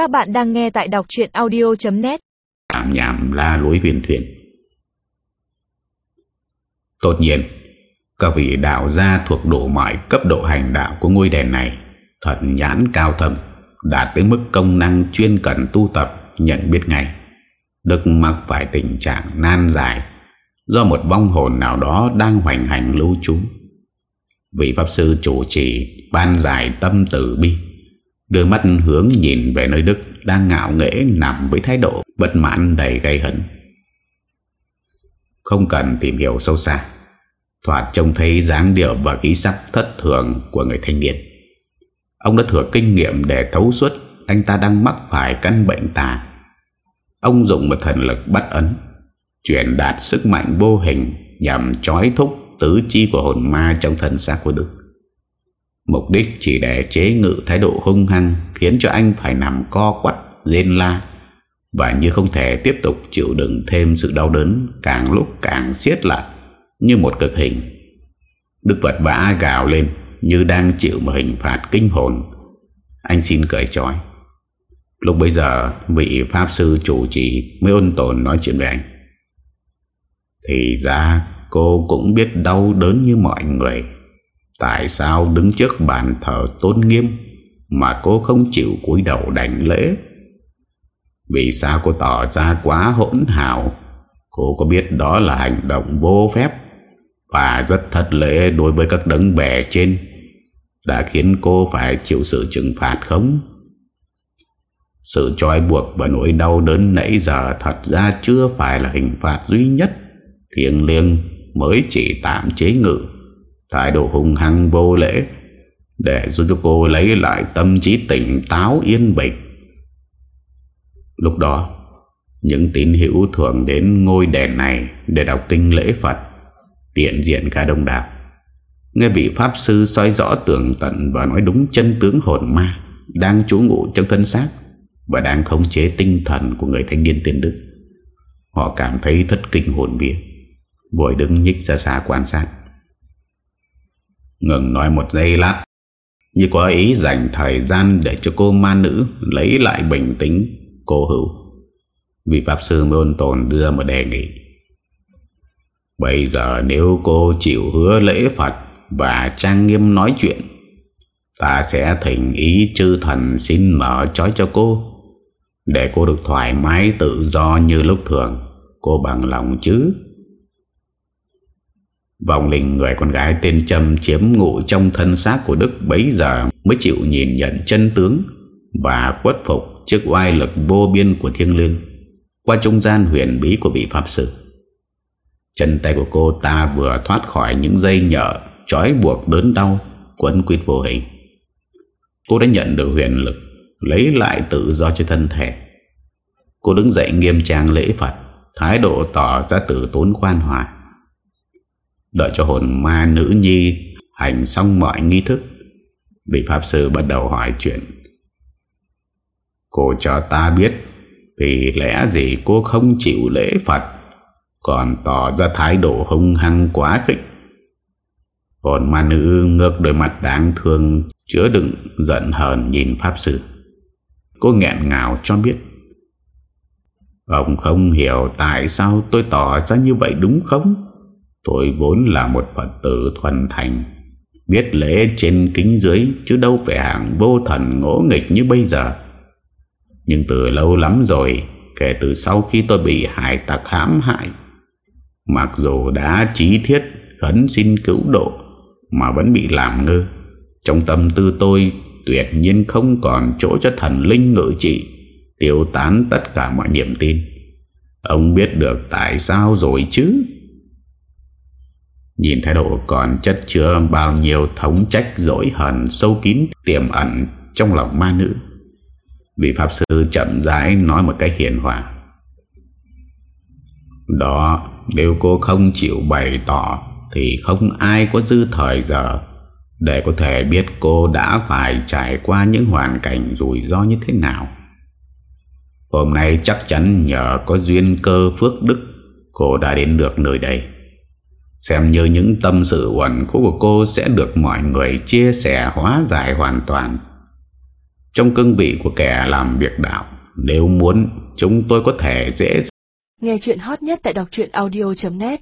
Các bạn đang nghe tại đọc chuyện audio.net tạm nhảm la lối huyền thuyền. Tốt nhiên, Các vị đạo gia thuộc độ mọi cấp độ hành đạo của ngôi đền này, Thật nhãn cao thầm Đạt tới mức công năng chuyên cần tu tập, Nhận biết ngay. Đức mắc phải tình trạng nan dài Do một bong hồn nào đó đang hoành hành lưu trú. Vị Pháp Sư chủ trì ban giải tâm tử bi. Đưa mắt hướng nhìn về nơi Đức Đang ngạo nghễ nằm với thái độ Bất mãn đầy gây hấn Không cần tìm hiểu sâu xa, Thoạt trông thấy dáng điệu và khí sắc thất thường của người thanh niên. Ông đã thừa kinh nghiệm để thấu suốt, Anh ta đang mắc phải căn bệnh tà. Ông dùng một thần lực bắt ấn Chuyển đạt sức mạnh vô hình Nhằm trói thúc tứ chi của hồn ma trong thần xác của Đức. Mục đích chỉ để chế ngự thái độ hung hăng, Khiến cho anh phải nằm co quắt Rên la. Và như không thể tiếp tục chịu đựng thêm sự đau đớn, Càng lúc càng siết lại, Như một cực hình. Đức vật vã gào lên, Như đang chịu một hình phạt kinh hồn. Anh xin cởi trói Lúc bây giờ, Vị Pháp Sư chủ trì Mới ôn tồn nói chuyện với anh. Thì ra, cô cũng biết đau đớn như mọi người. Tại sao đứng trước bàn thờ tôn nghiêm Mà cô không chịu cúi đầu đảnh lễ? Vì sao cô tỏ ra quá hỗn hào? Cô có biết đó là hành động vô phép Và rất thật lễ đối với các đấng bè trên Đã khiến cô phải chịu sự trừng phạt không? Sự trói buộc và nỗi đau đớn nãy giờ Thật ra chưa phải là hình phạt duy nhất. Thiêng liêng mới chỉ tạm chế ngự thái độ hung hăng vô lễ để giúp cho cô lấy lại tâm trí tỉnh táo yên bình. Lúc đó, những tín hữu thường đến ngôi đền này để đọc kinh lễ Phật, tiện diện cả đông đảo. Nghe vị Pháp Sư soi rõ tường tận và nói đúng chân tướng hồn ma đang trú ngụ trong thân xác và đang khống chế tinh thần của người thanh niên tiên đức. Họ cảm thấy thất kinh hồn vía, Bồi đứng nhích xa xa quan sát. Ngừng nói một giây lát. Như có ý dành thời gian Để cho cô ma nữ lấy lại bình tĩnh, Cô hữu. Vị Pháp Sư Môn tồn đưa một đề nghị. Bây giờ nếu cô chịu hứa lễ Phật Và trang nghiêm nói chuyện, Ta sẽ thỉnh ý chư thần xin mở trói cho cô, Để cô được thoải mái tự do như lúc thường. Cô bằng lòng chứ? Vòng linh người con gái tên Trâm chiếm ngụ trong thân xác của Đức bấy giờ mới chịu nhìn nhận chân tướng và khuất phục trước oai lực vô biên của thiên liêng qua trung gian huyền bí của vị Pháp Sư. Chân tay của cô ta vừa thoát khỏi những dây nhợ, trói buộc đớn đau, quấn quýt vô hình. Cô đã nhận được huyền lực, lấy lại tự do cho thân thể. Cô đứng dậy nghiêm trang lễ Phật, thái độ tỏ ra tử tốn khoan hòa Đợi cho hồn ma nữ nhi Hành xong mọi nghi thức. Vị Pháp Sư bắt đầu hỏi chuyện. Cô cho ta biết, Vì lẽ gì cô không chịu lễ Phật, Còn tỏ ra thái độ hung hăng quá khích? Hồn ma nữ ngược đôi mặt đáng thương, Chứa đựng giận hờn nhìn Pháp Sư. Cô nghẹn ngào cho biết, Ông không hiểu tại sao tôi tỏ ra như vậy đúng không? Tôi vốn là một Phật tử thuần thành. Biết lễ trên kính dưới, Chứ đâu phải hạng vô thần ngỗ nghịch như bây giờ. Nhưng từ lâu lắm rồi, Kể từ sau khi tôi bị hải tặc hãm hại, Mặc dù đã trí thiết Khấn xin cứu độ, Mà vẫn bị làm ngơ. Trong tâm tư tôi, Tuyệt nhiên không còn chỗ cho thần linh ngự trị, Tiêu tán tất cả mọi niềm tin. Ông biết được tại sao rồi chứ? Nhìn thái độ còn chất chứa bao nhiêu thống trách dỗi hận sâu kín tiềm ẩn trong lòng ma nữ. Vị Pháp Sư chậm rãi nói một cách hiền hòa. Đó, nếu cô không chịu bày tỏ thì không ai có dư thời giờ để có thể biết cô đã phải trải qua những hoàn cảnh rủi ro như thế nào. Hôm nay chắc chắn nhờ có duyên cơ phước đức cô đã đến được nơi đây. Xem như những tâm sự uẩn của cô sẽ được mọi người chia sẻ hóa giải hoàn toàn. Trong cương vị của kẻ làm việc đạo, Nếu muốn, chúng tôi có thể dễ Nghe chuyện hot nhất tại đọc audio.net